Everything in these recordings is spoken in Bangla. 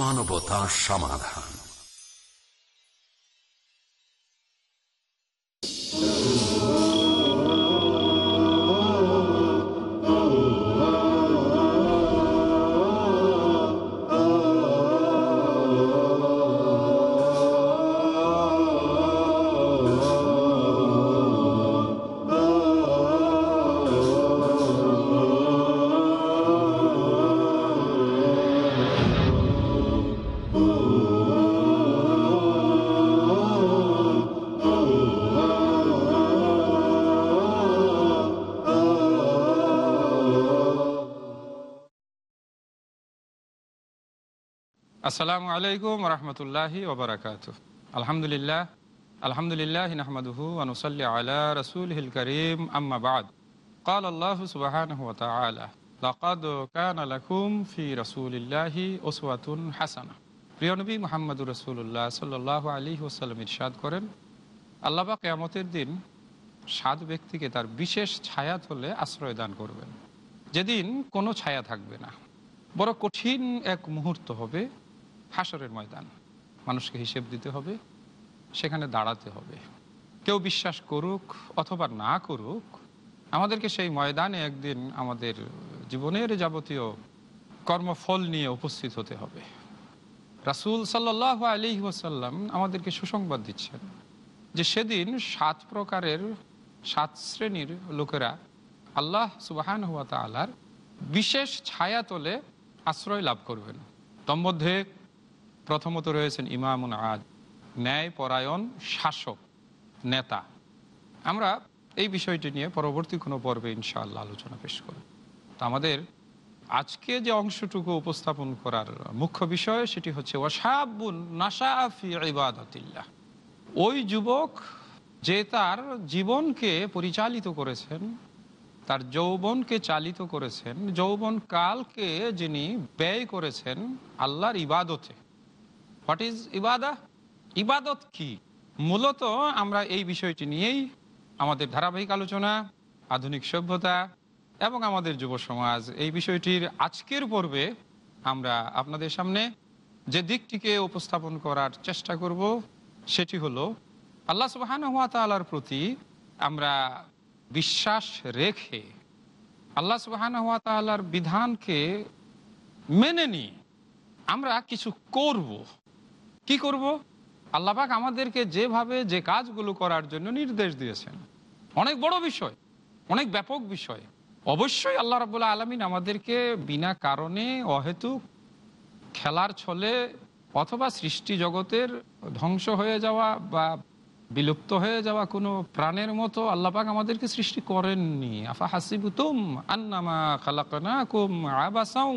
মানবতা সমাধান। আসসালামু আলাইকুম রহমতুল্লাহি ওবরাকাত আলহামদুলিল্লাহ আলহামদুলিল্লাহ নাহমাদুহু আনুসাল্লি আলা রসুল হিল করিম আম্মা বাদ قال الله سبحانه وتعالى لقد كان لكم في رسول الله أسوة حسنة প্রিয় নবী মোহাম্মদুর রসুল্লাহ সাল্লাহ আলী ওসাল্লাম ইরশাদ করেন আল্লাহবা কেয়ামতের দিন সাত ব্যক্তিকে তার বিশেষ ছায়া তলে আশ্রয় দান করবেন যেদিন কোনো ছায়া থাকবে না বড় কঠিন এক মুহূর্ত হবে হাসরের ময়দান। মানুষকে হিসেব দিতে হবে, সেখানে দাঁড়াতে হবে। কেউ বিশ্বাস করুক অথবা না করুক, আমাদেরকে সেই ময়দানে একদিন আমাদের জীবনের যাবতীয় কর্মফল নিয়ে উপস্থিত হতে হবে। রাসুল সাল্লাহ আলি ওসাল্লাম আমাদেরকে সুসংবাদ দিচ্ছেন যে সেদিন সাত প্রকারের সাত শ্রেণির লোকেরা আল্লাহ সুবাহান হুয়া তালার বিশেষ ছায়া তোলে আশ্রয় লাভ করবেন। তন্মধ্যে প্রথমত রয়েছেন ইমামুন আদ ন্যায় পরায়ণ শাসক, নেতা। আমরা এই বিষয়টি নিয়ে পরবর্তী কোনো পর্বে ইনশাআল্লাহ আলোচনা পেশ করব। তো আমাদের আজকে যে অংশটুকু উপস্থাপন করার মুখ্য বিষয় সেটি হচ্ছে ওয়াসাবুন নাসাফি ওই যুবক যে তার জীবনকে পরিচালিত করেছেন, তার যৌবনকে চালিত করেছেন যৌবন কালকে যিনি ব্যয় করেছেন আল্লাহর ইবাদতে হোয়াট ইজ ইবাদা ইবাদত কি? মূলত আমরা এই বিষয়টি নিয়েই আমাদের ধারাবাহিক আলোচনা, আধুনিক সভ্যতা এবং আমাদের যুব সমাজ এই বিষয়টির আজকের পর্বে আমরা আপনাদের সামনে যে দিকটিকে উপস্থাপন করার চেষ্টা করব সেটি হলো, আল্লাহ সুবাহান হাত তালার প্রতি আমরা বিশ্বাস রেখে আল্লাহ সুবাহান হাত তালার বিধানকে মেনে নিয়ে আমরা কিছু করব। কি করব? আল্লাপাক আমাদেরকে যেভাবে যে কাজগুলো করার জন্য নির্দেশ দিয়েছেন, অনেক বড় বিষয়, অনেক ব্যাপক বিষয়। অবশ্যই আল্লাহ রাবুল্লাহ আলমিন আমাদেরকে বিনা কারণে অহেতুক খেলার ছলে অথবা সৃষ্টি জগতের ধ্বংস হয়ে যাওয়া বা বিলুপ্ত হয়ে যাওয়া কোনো প্রাণের মতো আল্লাপাক আমাদেরকে সৃষ্টি করেননি। আফা হাসিবুতুম আন্নামা খালাকানা কুম আবাসাউ।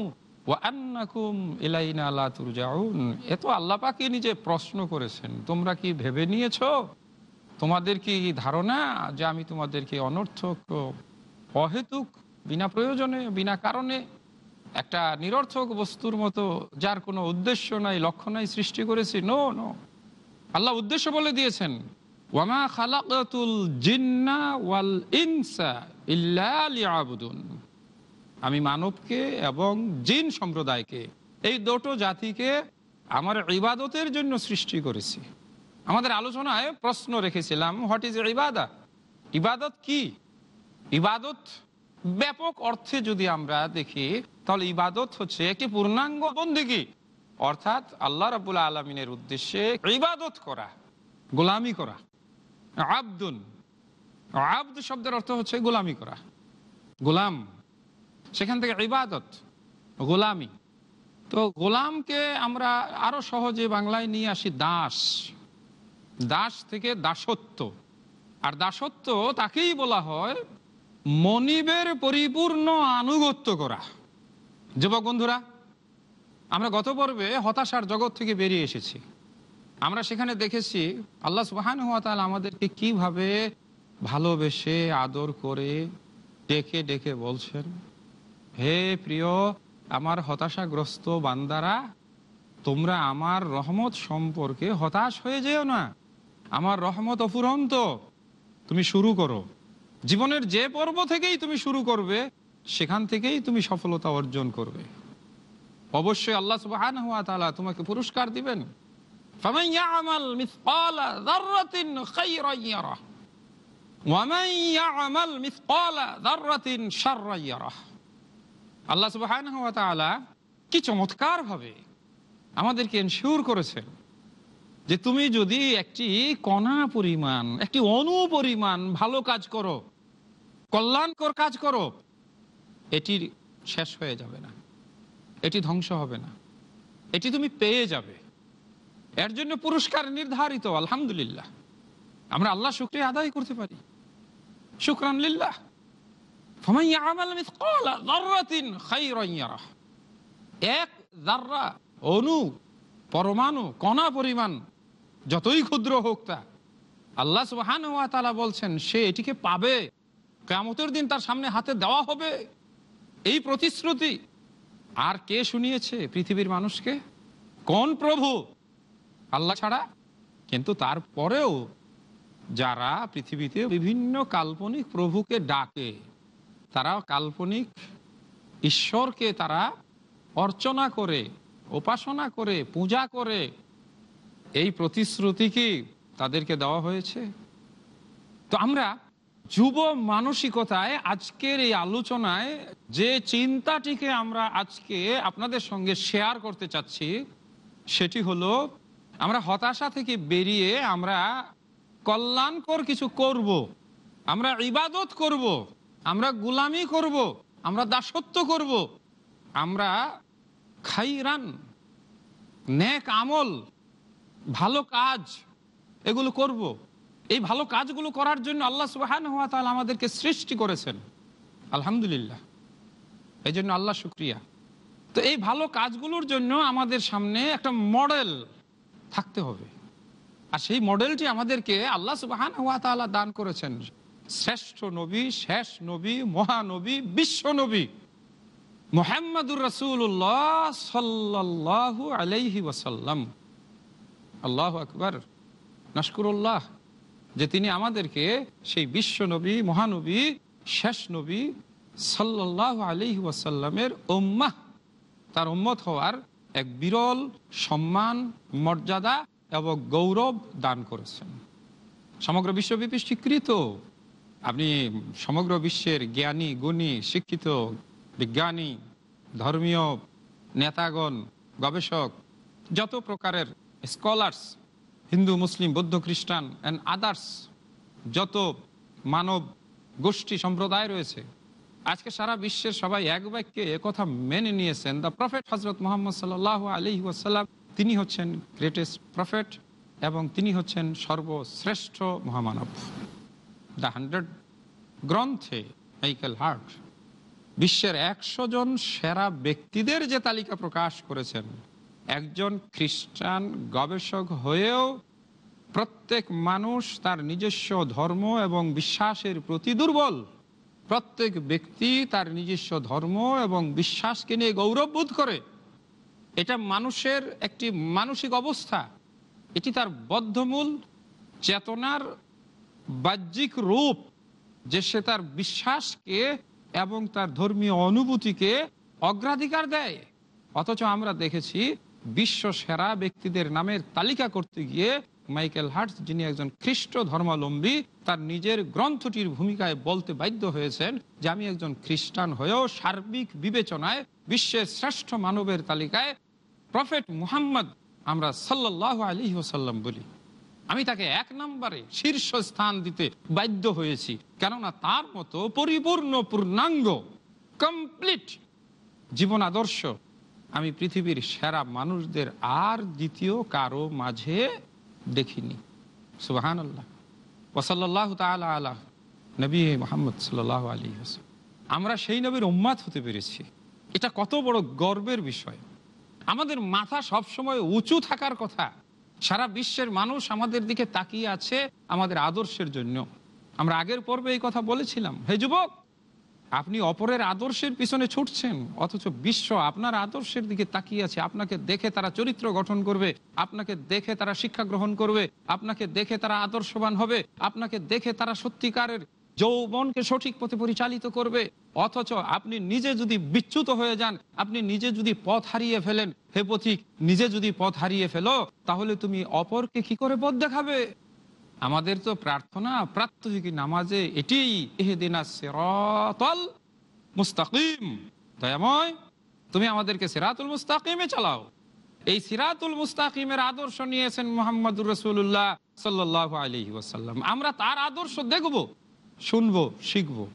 এ তো আল্লাপাকে নিজে প্রশ্ন করেছেন, তোমরা কি ভেবে নিয়েছ? তোমাদের কি ধারণা যে আমি তোমাদেরকে অনর্থক, অহেতুক, বিনা প্রয়োজনে, বিনা কারণে একটা নিরর্থক বস্তুর মতো, যার কোনো উদ্দেশ্য নাই, লক্ষ্য নাই সৃষ্টি করেছি? নো নো আল্লাহ উদ্দেশ্য বলে দিয়েছেন, ওয়ামা খালাকাতুল জিন্না ওয়াল ইনসা ইল্লা লিয়াবুদুন। আমি মানবকে এবং জিন সম্প্রদায়কে, এই দুটো জাতিকে আমার ইবাদতের জন্য সৃষ্টি করেছি। আমাদের আলোচনায় প্রশ্ন রেখেছিলাম, হোয়াট ইজ ইবাদা? ইবাদত কি? ইবাদত ব্যাপক অর্থে যদি আমরা দেখি, তাহলে ইবাদত হচ্ছে একটি পূর্ণাঙ্গ বন্দিগি। অর্থাৎ আল্লাহ রাবুল্লাহ আলমিনের উদ্দেশ্যে ইবাদত করা, গোলামি করা। আব্দুন, আব্দ শব্দের অর্থ হচ্ছে গোলামি করা। গোলাম সেখান থেকে ইবাদত, গোলামি। তো গোলামকে আমরা আরও সহজে বাংলায় নিয়ে আসি দাস। দাস থেকে দাসত্ব। আর দাসত্ব তাকেই বলা হয় মনিবের পরিপূর্ণ আনুগত্য করা। যুবক বন্ধুরা, আমরা গত পর্বে হতাশার জগৎ থেকে বেরিয়ে এসেছি। আমরা সেখানে দেখেছি আল্লাহ সুবাহান হাত আমাদেরকে কীভাবে ভালোবেসে, আদর করে, ডেকে ডেকে বলছেন। হে প্রিয়, আমার হতাশাগ্রস্ত বান্দারা, তোমরা আমার রহমত সম্পর্কে হতাশ হয়ে যেও না। আমার রহমত অফুরন্ত। তুমি শুরু করো। জীবনের যে পর্ব থেকেই তুমি শুরু করবে, সেখান থেকেই তুমি সফলতা অর্জন করবে। অবশ্যই আল্লাহ সুবাহ তোমাকে পুরস্কার দিবেন। ওয়ামাই ইয়ামাল মিসকালা যাররাতিন শাররা ইয়ারাহ। আল্লাহ তাআলা কি চমৎকার ভাবে আমাদেরকে এনশিওর করেছেন যে তুমি যদি একটি কণা পরিমাণ, একটি অণু পরিমাণ ভালো কাজ করো, কল্যাণকর কাজ করো এটি শেষ হয়ে যাবে না। এটি ধ্বংস হবে না। এটি তুমি পেয়ে যাবে। এর জন্য পুরস্কার নির্ধারিত, আলহামদুলিল্লাহ। আমরা আল্লাহ শুক্রিয়া আদায় করতে পারি। শুক্রান লিল্লাহ। এক জাররা অনু পরমাণু, কণা পরিমাণ, যতই ক্ষুদ্র হোক তা, আল্লাহ তাআলা বলছেন, সে এটিকে পাবে, কেয়ামতের দিন তার সামনে হাতে দেওয়া হবে। এই প্রতিশ্রুতি, আর কে শুনিয়েছে পৃথিবীর মানুষকে? কোন প্রভু? আল্লাহ ছাড়া। কিন্তু তারপরেও যারা পৃথিবীতে বিভিন্ন কাল্পনিক প্রভুকে ডাকে তারা কাল্পনিক ঈশ্বরকে তারা অর্চনা করে, উপাসনা করে, পূজা করে এই প্রতিশ্রুতি কি তাদেরকে দেওয়া হয়েছে তো আমরা যুব মানসিকতায় আজকের এই আলোচনায় যে চিন্তাটিকে আমরা আজকে আপনাদের সঙ্গে শেয়ার করতে চাচ্ছি, সেটি হলো আমরা হতাশা থেকে বেরিয়ে আমরা কল্যাণকর কিছু করব। আমরা ইবাদত করব। আমরা গুলামি করব। আমরা দাসত্ব করব। আমরা খাইরান, নেক আমল, ভালো কাজ এগুলো করব। এই ভালো কাজগুলো করার জন্য আল্লাহ সুবাহান হওয়া তাহলে আমাদেরকে সৃষ্টি করেছেন আলহামদুলিল্লাহ এই জন্য আল্লাহ শুক্রিয়া তো এই ভালো কাজগুলোর জন্য আমাদের সামনে একটা মডেল থাকতে হবে আর সেই মডেলটি আমাদেরকে আল্লাহ সুবাহান হওয়া তালা দান করেছেন শ্রেষ্ঠ নবী, শেষ নবী, মহানবী, বিশ্ব নবী। মোহাম্মদুর রসুল্লাহ সাল্লাহু আলাইহি ওয়াসাল্লাম। আল্লাহ আকবর। নস্করুল্লাহ যে তিনি আমাদেরকে সেই বিশ্ব নবী, মহানবী, শেষ নবী সাল্লাহ আলহি ওয়াসাল্লামের উম্মাহ, তার উম্মত হওয়ার এক বিরল সম্মান, মর্যাদা এবং গৌরব দান করেছেন। সমগ্র বিশ্বব্যাপী স্বীকৃত। আপনি সমগ্র বিশ্বের জ্ঞানী, গুণী, শিক্ষিত, বিজ্ঞানী, ধর্মীয় নেতাগণ, গবেষক, যত প্রকারের স্কলার্স, হিন্দু, মুসলিম, বৌদ্ধ, খ্রিস্টান অ্যান্ড আদার্স যত মানব গোষ্ঠী সম্প্রদায় রয়েছে, আজকে সারা বিশ্বের সবাই এক বাক্যে কথা মেনে নিয়েছেন। দ্য প্রফেট হজরত মোহাম্মদ সাল্লাহ আলি ওয়াসাল্লাম, তিনি হচ্ছেন গ্রেটেস্ট প্রফেট এবং তিনি হচ্ছেন সর্বশ্রেষ্ঠ মহামানব। দ্য হান্ড্রেড গ্রন্থে মাইকেল হার্ট বিশ্বের একশো জন সেরা ব্যক্তিদের যে তালিকা প্রকাশ করেছেন, একজন খ্রিস্টান গবেষক হয়েও প্রত্যেক মানুষ তার নিজস্ব ধর্ম এবং বিশ্বাসের প্রতি দুর্বল। প্রত্যেক ব্যক্তি তার নিজস্ব ধর্ম এবং বিশ্বাসকে নিয়ে গৌরব বোধ করে। এটা মানুষের একটি মানসিক অবস্থা। এটি তার বদ্ধমূল চেতনার বাহ্যিক রূপ যে সে তার বিশ্বাসকে এবং তার ধর্মীয় অনুভূতিকে অগ্রাধিকার দেয়। অথচ আমরা দেখেছি বিশ্ব সেরা ব্যক্তিদের নামের তালিকা করতে গিয়ে মাইকেল হার্টস যিনি একজন খ্রিস্ট ধর্মাবলম্বী, তার নিজের গ্রন্থটির ভূমিকায় বলতে বাধ্য হয়েছেন যে আমি একজন খ্রিস্টান হয়েও সার্বিক বিবেচনায় বিশ্বের শ্রেষ্ঠ মানবের তালিকায় প্রফেট মুহাম্মদ আমরা সাল্লাহ আলী ওসাল্লাম বলি। আমি তাকে এক নম্বরে শীর্ষ স্থান দিতে বাধ্য হয়েছি। কেননা তার মতো পরিপূর্ণ পূর্ণাঙ্গ কমপ্লিট জীবন আদর্শ আমি পৃথিবীর সেরা মানুষদের আর দ্বিতীয় কারও মাঝে দেখিনি। সুবাহান আল্লাহ ওসাল্লাহ তালা আল্লাহ নবী মোহাম্মদ সাল্লাহ আলী হাসান আমরা সেই নবীর উম্মাদ হতে পেরেছি। এটা কত বড় গর্বের বিষয়। আমাদের মাথা সবসময় উঁচু থাকার কথা। সারা বিশ্বের মানুষ আমাদের দিকে তাকিয়ে আছে আমাদের আদর্শের জন্য। আমরা আগের পর্বে এই কথা বলেছিলাম। হে যুবক, আপনি অপরের আদর্শের পিছনে ছুটছেন, অথচ বিশ্ব আপনার আদর্শের দিকে তাকিয়ে আছে। আপনাকে দেখে তারা চরিত্র গঠন করবে, আপনাকে দেখে তারা শিক্ষা গ্রহণ করবে, আপনাকে দেখে তারা আদর্শবান হবে, আপনাকে দেখে তারা সত্যিকারের যৌবনকে সঠিক পথে পরিচালিত করবে, অথচ আপনি নিজে যদি বিচ্যুত হয়ে যান, আপনি নিজে যদি পথ হারিয়ে ফেলেন, হে পথিক, নিজে যদি পথ হারিয়ে ফেলো, তাহলে তুমি অপরকে কি করে পথ দেখাবে? আমাদের তো প্রার্থনা, প্রাত্যহিকী নামাজে এটি এহেদিনা সেরতল মুস্তাকিম। দয়াময়, তুমি আমাদেরকে সিরাতুল মুস্তাকিমে চালাও। এই সিরাতুল মুস্তাকিমের আদর্শ নিয়েছেন মোহাম্মদুর রসুল্লাহ সাল্লাহ আলী ওয়াসাল্লাম। আমরা তার আদর্শ দেখব। শুনব, শিখব।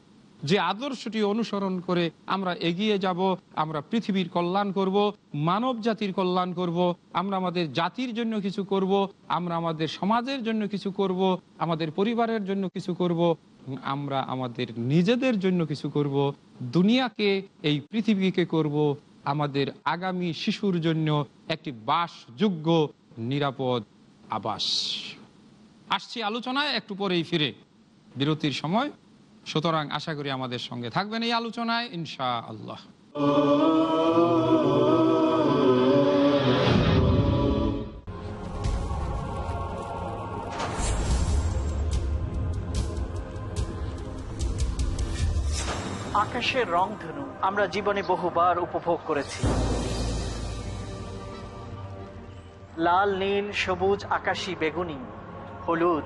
যে আদর্শটি অনুসরণ করে আমরা এগিয়ে যাব, আমরা পৃথিবীর কল্যাণ করব, মানব জাতির কল্যাণ করব, আমরা আমাদের জাতির জন্য কিছু করব, আমরা আমাদের সমাজের জন্য কিছু করব, আমাদের পরিবারের জন্য কিছু করব আমরা আমাদের নিজেদের জন্য কিছু করব, দুনিয়াকে, এই পৃথিবীকে করব, আমাদের আগামী শিশুর জন্য একটি বাসযোগ্য, নিরাপদ আবাস। আসছি আলোচনায়, একটু পরেই ফিরে। বিরতির সময়। সুতরাং আশা করি আমাদের সঙ্গে থাকবেন এই আলোচনায় ইনশা আল্লাহ আকাশের রংধনু আমরা জীবনে বহুবার উপভোগ করেছি। লাল, নীল, সবুজ, আকাশি, বেগুনি, হলুদ।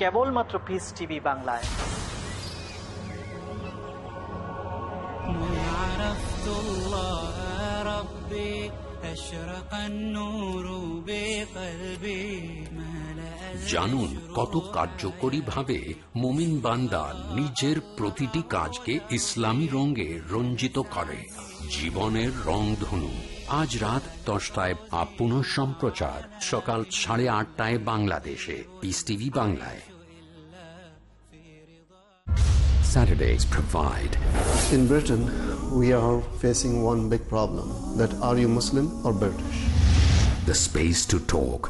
কেবলমাত্র পিস টিভি বাংলায় عرفت الله ربي أشرق النور بقلبي ملأ জানুন কত কার্যকরীভাবে মোমিন বান্দা নিজের প্রতিটি কাজকে ইসলামী রঙে রঞ্জিত করে জীবনের রংধনু আজ রাত দশটায় আপন সম্প্রচার সকাল সাড়ে আটটায় বাংলাদেশে পিস টিভি বাংলায় Saturdays provide In Britain, we are facing one big problem that are you Muslim or British? the space to talk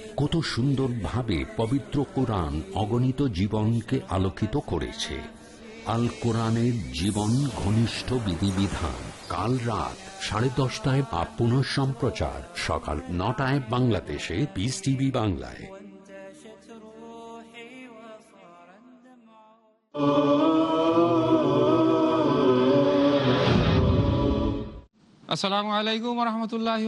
কত সুন্দরভাবে পবিত্র কোরআন অগণিত জীবনকে আলোকিত করেছে। আল কোরআনের জীবন ঘনিষ্ঠ বিধিবিধান। কাল রাত সাড়ে দশটায় বা পুনঃ সম্প্রচার। সকাল নটায় বাংলাদেশে পিস টিভি বাংলায়। আসসালামু আলাইকুম রহমতুল্লাহ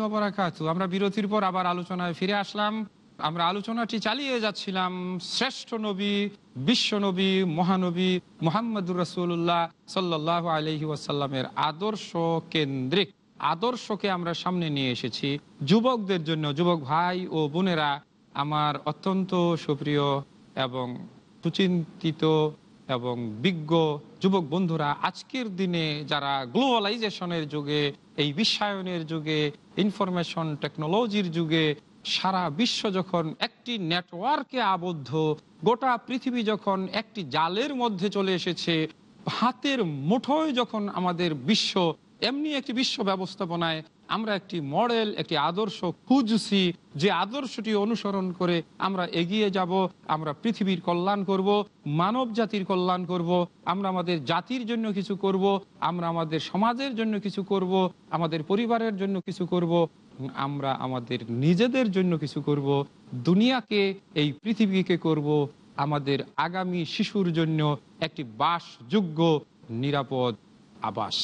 আমরা বিরতির পর আবার আলোচনায় ফিরে আসলাম। আমরা আলোচনাটি চালিয়ে যাচ্ছিলাম শ্রেষ্ঠ নবী, বিশ্ব নবী, মহানবী মোহাম্মদুর রসুল্লাহ সাল্লাহ আলহি ওয়াসাল্লামের আদর্শ কেন্দ্রিক। আদর্শকে আমরা সামনে নিয়ে এসেছি। যুবকদের জন্য, যুবক ভাই ও বোনেরা, আমার অত্যন্ত সুপ্রিয় এবং সুচিন্তিত এবং বিজ্ঞ যুবক বন্ধুরা, আজকের দিনে যারা গ্লোবালাইজেশনের যুগে, এই বিশ্বায়নের যুগে, ইনফরমেশন টেকনোলজির যুগে সারা বিশ্ব যখন একটি নেটওয়ার্কে আবদ্ধ, গোটা পৃথিবী যখন একটি জালের মধ্যে চলে এসেছে, হাতের মুঠোয় যখন আমাদের বিশ্ব, এমনি একটি বিশ্ব ব্যবস্থাপনায় আমরা একটি মডেল, একটি আদর্শ খুঁজছি, যে আদর্শটি অনুসরণ করে আমরা এগিয়ে যাব, আমরা পৃথিবীর কল্যাণ করব, মানব জাতির কল্যাণ করব, আমরা আমাদের জাতির জন্য কিছু করব, আমরা আমাদের সমাজের জন্য কিছু করব, আমাদের পরিবারের জন্য কিছু করব আমরা আমাদের নিজেদের জন্য কিছু করব, দুনিয়াকে, এই পৃথিবীকে করব, আমাদের আগামী শিশুর জন্য একটি বাসযোগ্য, নিরাপদ আবাস।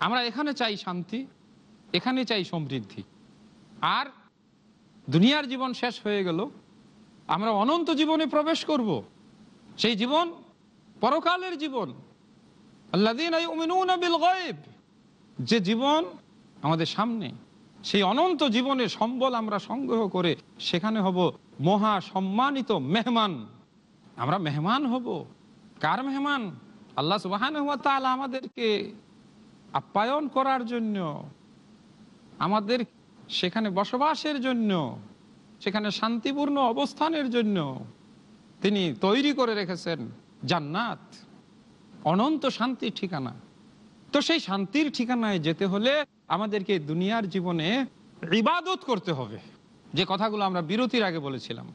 আমরা এখানে চাই শান্তি, এখানে চাই সমৃদ্ধি। আর দুনিয়ার জীবন শেষ হয়ে গেল, আমরা অনন্ত জীবনে প্রবেশ করব। সেই জীবন, পরকালের জীবন। আল্লাহ যে জীবন আমাদের সামনে সেই অনন্ত জীবনের সম্বল আমরা সংগ্রহ করে সেখানে হব মহা সম্মানিত মেহমান। আমরা মেহমান হব। কার মেহমান? আল্লাহ সুবাহান তাহলে আমাদেরকে আপ্যায়ন করার জন্য, আমাদের সেখানে বসবাসের জন্য, সেখানে শান্তিপূর্ণ অবস্থানের জন্য তিনি তৈরি করে রেখেছেন জান্নাত। অনন্ত শান্তির ঠিকানা। তো সেই শান্তির ঠিকানায় যেতে হলে আমাদেরকে দুনিয়ার জীবনে ইবাদত করতে হবে যে কথাগুলো আমরা বিরতির আগে বলেছিলাম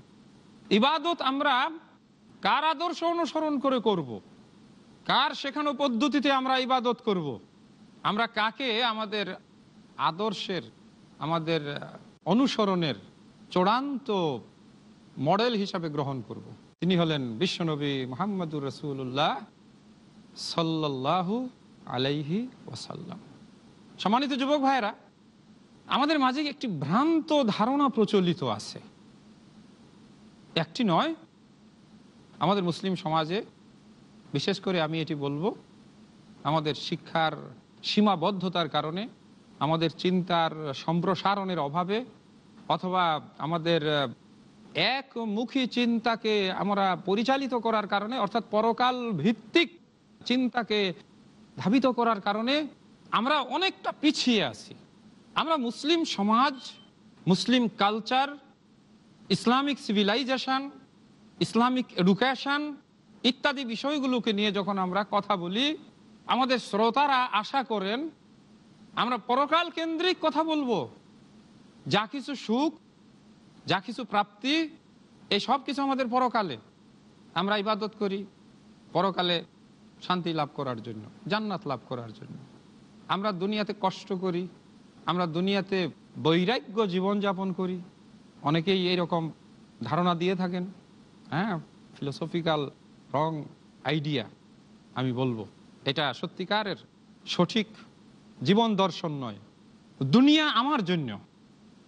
ইবাদত আমরা কার আদর্শ অনুসরণ করে করব। কার শেখানো পদ্ধতিতে আমরা ইবাদত করব। আমরা কাকে আমাদের আদর্শের, আমাদের অনুসরণের চূড়ান্ত মডেল হিসাবে গ্রহণ করব। তিনি হলেন বিশ্বনবী মোহাম্মদুর রসুল্লাহ সাল্লাহু আলাইহি ওয়াসাল্লাম। সম্মানিত যুবক ভাইয়েরা, আমাদের মাঝে একটি ভ্রান্ত ধারণা প্রচলিত আছে। একটি নয়, আমাদের মুসলিম সমাজে, বিশেষ করে আমি এটি বলব, আমাদের শিক্ষার সীমাবদ্ধতার কারণে, আমাদের চিন্তার সম্প্রসারণের অভাবে, অথবা আমাদের একমুখী চিন্তাকে আমরা পরিচালিত করার কারণে, অর্থাৎ পরকাল ভিত্তিক চিন্তাকে ধাবিত করার কারণে আমরা অনেকটা পিছিয়ে আছি। আমরা মুসলিম সমাজ, Muslim culture Islamic civilization Islamic education ইত্যাদি বিষয়গুলোকে নিয়ে যখন আমরা কথা বলি, আমাদের শ্রোতারা আশা করেন, আমরা পরকাল কেন্দ্রিক কথা বলব। যা কিছু সুখ, যা কিছু প্রাপ্তি, এই সব কিছু আমাদের পরকালে। আমরা ইবাদত করি, পরকালে শান্তি লাভ করার জন্য, জান্নাত লাভ করার জন্য। আমরা দুনিয়াতে কষ্ট করি, আমরা দুনিয়াতে বৈরাগ্য জীবনযাপন করি। অনেকেই এইরকম ধারণা দিয়ে থাকেন হ্যাঁ ফিলোসফিক্যাল রং আইডিয়া আমি বলব। এটা সত্যিকারের সঠিক জীবন দর্শন নয়। দুনিয়া আমার জন্য,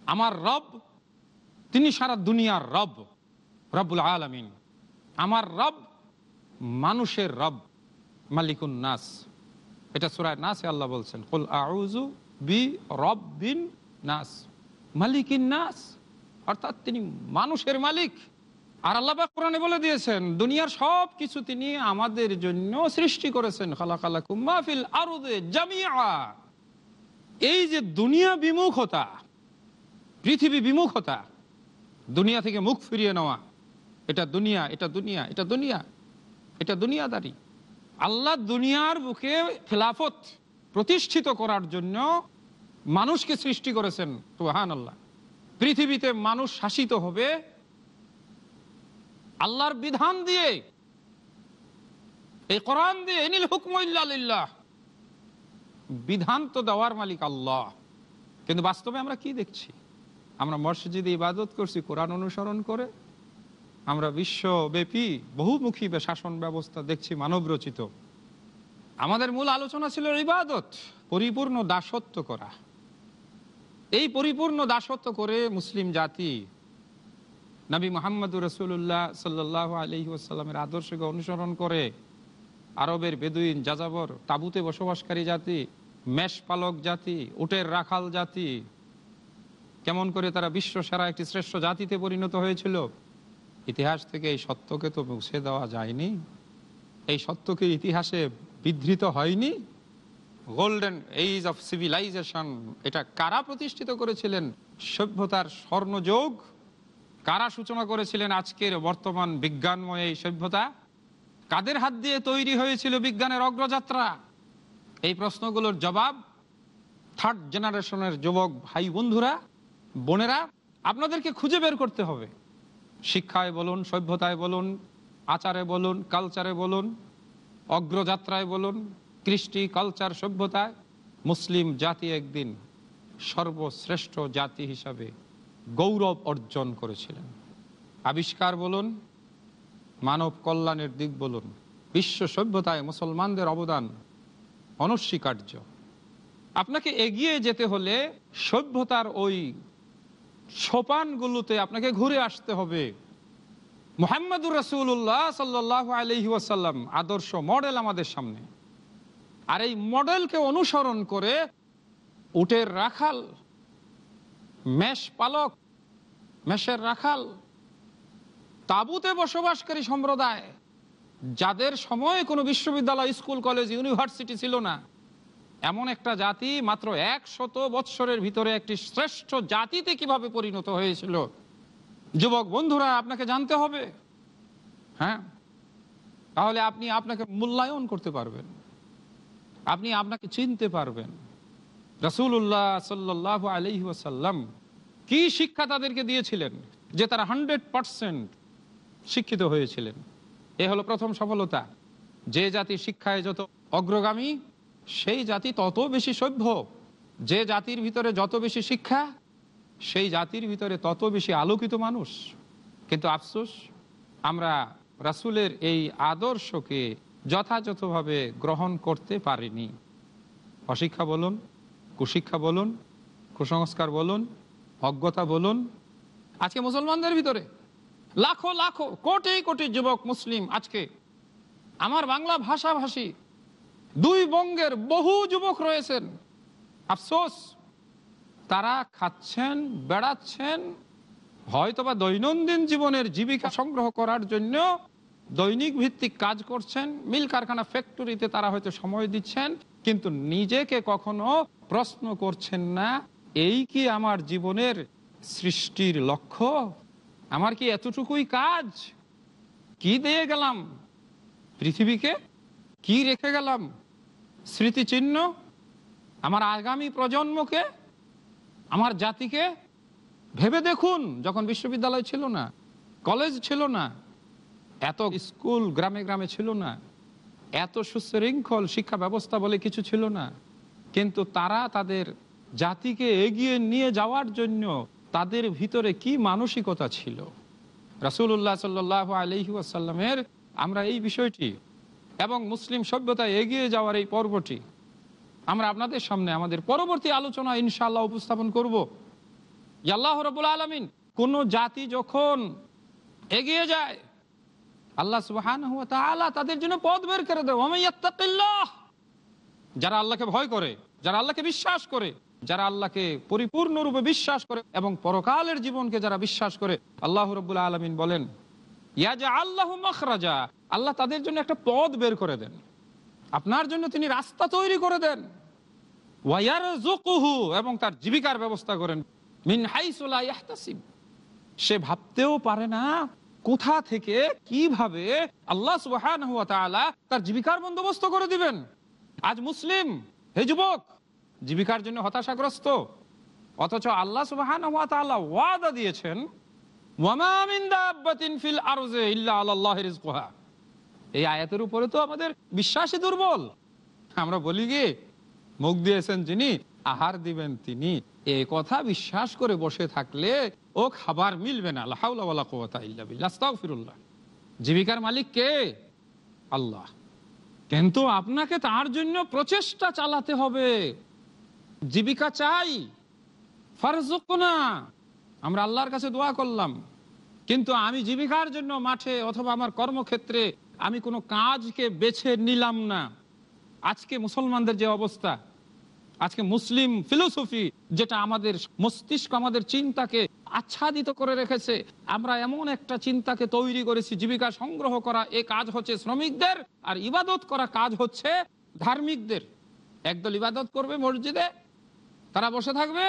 আমার রব, তিনি সারা দুনিয়ার রব, রব্বুল আলমিন। আমার রব মানুষের রব। মালিকুন নাস। এটা সুরায় নাসে আল্লাহ বলছেন, কুল আউজু বি রব্বিন নাস। মালিকিন নাস, অর্থাৎ তিনি মানুষের মালিক। আর আল্লাহ কোরআনে বলে দিয়েছেন, দুনিয়ার সব কিছু তিনি আমাদের জন্য সৃষ্টি করেছেন। খালা খালা কুম্মাফিল আরুদে জামিয়া এই যে দুনিয়া বিমুখতা, পৃথিবী বিমুখতা, দুনিয়া থেকে মুখ ফিরিয়ে নেওয়া, এটা দুনিয়া এটা দুনিয়া এটা দুনিয়া, এটা দুনিয়াদারি। আল্লাহ দুনিয়ার বুকে খেলাফত প্রতিষ্ঠিত করার জন্য মানুষকে সৃষ্টি করেছেন সুহান আল্লাহ পৃথিবীতে মানুষ শাসিত হবে আল্লাহর বিধান দিয়ে, এই কোরআন দিয়ে, এনিল হুকমিল্লাহ বিধান তো দেওয়ার মালিক আল্লাহ। কিন্তু বাস্তবে আমরা কি দেখছি? আমরা মসজিদে ইবাদত করছি, কোরআন অনুসরণ করে আমরা বিশ্বব্যাপী বহুমুখী শাসন ব্যবস্থা দেখছি মানব রচিত। আমাদের মূল আলোচনা ছিল ইবাদত, পরিপূর্ণ দাসত্ব করা। এই পরিপূর্ণ দাসত্ব করে মুসলিম জাতি নবী মোহাম্মদ রসুল্লাহ সাল্লাহ আলহি আদর্শকে অনুসরণ করে আরবের বেদুইন, যাযাবর, তাবুতে বসবাসকারী জাতি, মেষ পালক জাতি, উটের রাখাল জাতি, কেমন করে তারা বিশ্ব সেরা একটি শ্রেষ্ঠ জাতিতে পরিণত হয়েছিল ইতিহাস থেকে এই সত্যকে তো মুছে দেওয়া যায়নি, এই সত্যকে ইতিহাসে বিধৃত হয়নি। গোল্ডেন এইজ অফ সিভিলাইজেশন এটা কারা প্রতিষ্ঠিত করেছিলেন? সভ্যতার স্বর্ণযোগ। কারা সূচনা করেছিলেন আজকের বর্তমান বিজ্ঞানময় এই সভ্যতা? কাদের হাত দিয়ে তৈরি হয়েছিল বিজ্ঞানের অগ্রযাত্রা? এই প্রশ্নগুলোর জবাব থার্ড জেনারেশনের যুবক ভাই বন্ধুরা বোনেরা, আপনাদেরকে খুঁজে বের করতে হবে। শিক্ষায় বলুন, সভ্যতায় বলুন, আচারে বলুন, কালচারে বলুন, অগ্রযাত্রায় বলুন, কৃষ্টি, কালচার, সভ্যতায়, মুসলিম জাতি একদিন সর্বশ্রেষ্ঠ জাতি হিসাবে গৌরব অর্জন করেছিলেন। আবিষ্কার বলুন, মানব কল্যাণের দিক বলুন, বিশ্ব সভ্যতায় মুসলমানদের অবদান অনস্বীকার্য। আপনাকে এগিয়ে যেতে হলে সভ্যতার ওই সোপানগুলোতে আপনাকে ঘুরে আসতে হবে। মোহাম্মদুর রসুল্লাহ সাল্লাহ আলহি ওয়াসাল্লাম আদর্শ মডেল আমাদের সামনে। আর এই মডেলকে অনুসরণ করে উটের রাখাল, মেষ পালক, মেষের রাখাল, তাবুতে বসবাসকারী সম্প্রদায়, যাদের সময় কোনো বিশ্ববিদ্যালয়, স্কুল, কলেজ, ইউনিভার্সিটি ছিল না এমন একটা জাতি মাত্র একশত বৎসরের ভিতরে একটি শ্রেষ্ঠ জাতিতে কীভাবে পরিণত হয়েছিল? যুবক বন্ধুরা, আপনাকে জানতে হবে। হ্যাঁ? তাহলে আপনি আপনাকে মূল্যায়ন করতে পারবেন। আপনি আপনাকে চিনতে পারবেন। রসুল্লাহ সাল্লাহ আলহি কি শিক্ষা তাদেরকে দিয়েছিলেন যে তারা হান্ড্রেড পারসেন্ট শিক্ষিত হয়েছিলেন? এ হলো প্রথম সফলতা। যে জাতি শিক্ষায় যত অগ্রগামী সেই জাতি তত বেশি সভ্য, যে জাতির ভিতরে যত বেশি শিক্ষা, সেই জাতির ভিতরে তত বেশি আলোকিত মানুষ। কিন্তু আফসোস, আমরা রাসুলের এই আদর্শকে যথাযথভাবে গ্রহণ করতে পারিনি। অশিক্ষা বলুন, কুশিক্ষা বলুন, কুসংস্কার বলুন, অজ্ঞতা বলুন। আজকে মুসলমানদের ভিতরে লাখো লাখো, কোটি কোটি যুবক, মুসলিম আজকে আমার বাংলা ভাষাভাষী দুই বঙ্গের বহু যুবক রয়েছেন। আফসোস, তারা খাচ্ছেন, বেড়াচ্ছেন, হয়তোবা দৈনন্দিন জীবনের জীবিকা সংগ্রহ করার জন্য দৈনিক ভিত্তিক কাজ করছেন। মিল কারখানা ফ্যাক্টরিতে তারা হয়তো সময় দিচ্ছেন, কিন্তু নিজেকে কখনো প্রশ্ন করছেন না, এই কি আমার জীবনের সৃষ্টির লক্ষ্য? আমার কি এতটুকুই কাজ? কি দিয়ে গেলাম? পৃথিবীকে কি রেখে গেলাম? স্মৃতিচিহ্ন আমার আগামী প্রজন্মকে, আমার জাতিকে ভেবে দেখুন। যখন বিশ্ববিদ্যালয় ছিল না, কলেজ ছিল না, এত স্কুল গ্রামে গ্রামে ছিল না, এত সুশৃঙ্খল শিক্ষা ব্যবস্থা বলে কিছু ছিল না। কিন্তু তারা তাদের জাতিকে এগিয়ে নিয়ে যাওয়ার জন্য তাদের ভিতরে কি মানসিকতা ছিল? রাসুল্লাহ সাল্লাহ আলহি আসাল্লামের আমরা এই বিষয়টি এবং মুসলিম সভ্যতায় এগিয়ে যাওয়ার এই পর্বটি, আমরা আপনাদের সামনে আমাদের পরবর্তী আলোচনা ইনশাআল্লাহ উপস্থাপন করব। আল্লাহ রবুল আলমিন, কোন জাতি যখন এগিয়ে যায়, আল্লাহ সুবাহান তাদের জন্য পথ বের করে দেয়। যারা আল্লাহকে ভয় করে, যারা আল্লাহকে বিশ্বাস করে, যারা আল্লাহকে পরিপূর্ণরূপে বিশ্বাস করে এবং পরকালের জীবনকে যারা বিশ্বাস করে, আল্লাহ রব্বুল আলমিন বলেন ইয়াজা আল্লাহ আল্লাহ তাদের জন্য একটা পথ বের করে দেন। আপনার জন্য তিনি রাস্তা তৈরি করে দেন। জোকুহু এবং তার জীবিকার ব্যবস্থা করেন। মিন সে ভাবতেও পারে না কোথা থেকে, কীভাবে আল্লাহ সুবহান তার জীবিকার বন্দোবস্ত করে দিবেন। আজ মুসলিম, হে যুবক, জীবিকার জন্য হতাশাগ্রস্ত। অথচ আল্লাহ সুবহান ওয়াদা দিয়েছেন এই আয়াতের উপরে তো আমাদের বিশ্বাসই দুর্বল। আমরা বলি গিয়ে মুখ দিয়েছেন যিনি, আহার দিবেন তিনি। এই কথা বিশ্বাস করে বসে থাকলে ও খাবার মিলবে না। ফিরুল্লাহ জীবিকার মালিক কে? আল্লাহ। কিন্তু আপনাকে তার জন্য প্রচেষ্টা চালাতে হবে। জীবিকা চাই। ফারজক না আমরা আল্লাহর কাছে দোয়া করলাম। কিন্তু আমি জীবিকার জন্য মাঠে অথবা আমার কর্মক্ষেত্রে আমি কোনো কাজকে বেছে নিলাম না। আজকে মুসলমানদের যে অবস্থা, আজকে মুসলিম ফিলোসফি যেটা আমাদের মস্তিষ্ক আমাদের চিন্তাকে আচ্ছাদিত করে রেখেছে, আমরা এমন একটা চিন্তাকে তৈরি করেছি, জীবিকা সংগ্রহ করা, এ কাজ হচ্ছে শ্রমিকদের আর ইবাদত করা কাজ হচ্ছে ধার্মিকদের। একদল ইবাদত করবে মসজিদে, তারা বসে থাকবে,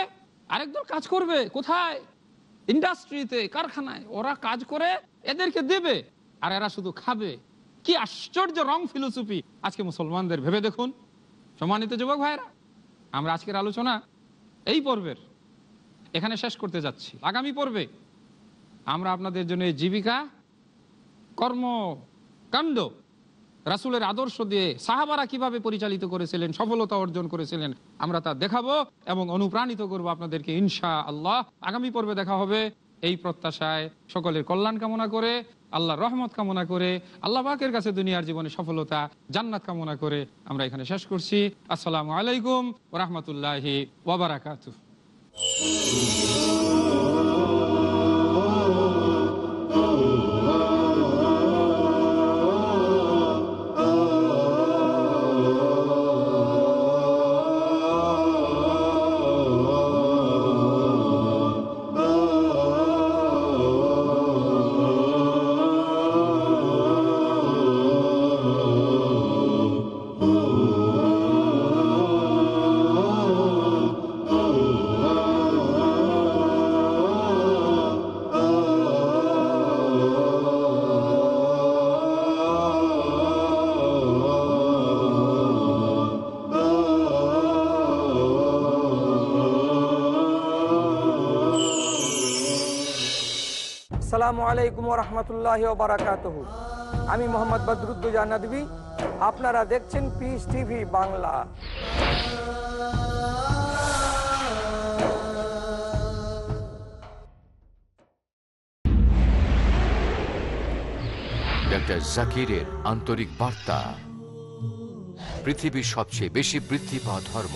আরেকদল কাজ করবে, কোথায়? ইন্ডাস্ট্রিতে, কারখানায় ওরা কাজ করে, এদেরকে দেবে, আর এরা শুধু খাবে। কি আশ্চর্য রং ফিলোসফি। আজকে মুসলমানদের ভেবে দেখুন। সম্মানিত যুবক ভাইরা আমরা আজকের আলোচনা এই পর্বের, এখানে শেষ করতে যাচ্ছি। আগামী পর্বে আমরা আপনাদের জন্য জীবিকা কর্মকাণ্ড রাসুলের আদর্শ দিয়ে সাহাবারা কীভাবে পরিচালিত করেছিলেন, সফলতা অর্জন করেছিলেন, আমরা তা দেখাবো এবং অনুপ্রাণিত করব আপনাদেরকে ইনশা আল্লাহ আগামী পর্বে দেখা হবে এই প্রত্যাশায়। সকলের কল্যাণ কামনা করে আল্লাহ রহমত কামনা করে, আল্লাহ পাকের কাছে দুনিয়ার জীবনে সফলতা, জান্নাত কামনা করে আমরা এখানে শেষ করছি। আসসালামু আলাইকুম রহমতুল্লাহি ওবরাকাতু আসসালামু আলাইকুম রহমতুল্লাহ বারাকাত আমি মোহাম্মদ বদরুদ্দুজা নদী আপনারা দেখছেন পিস টিভি বাংলা। জাকিরের আন্তরিক বার্তা। পৃথিবীর সবচেয়ে বেশি বৃদ্ধি পাওয়া ধর্ম।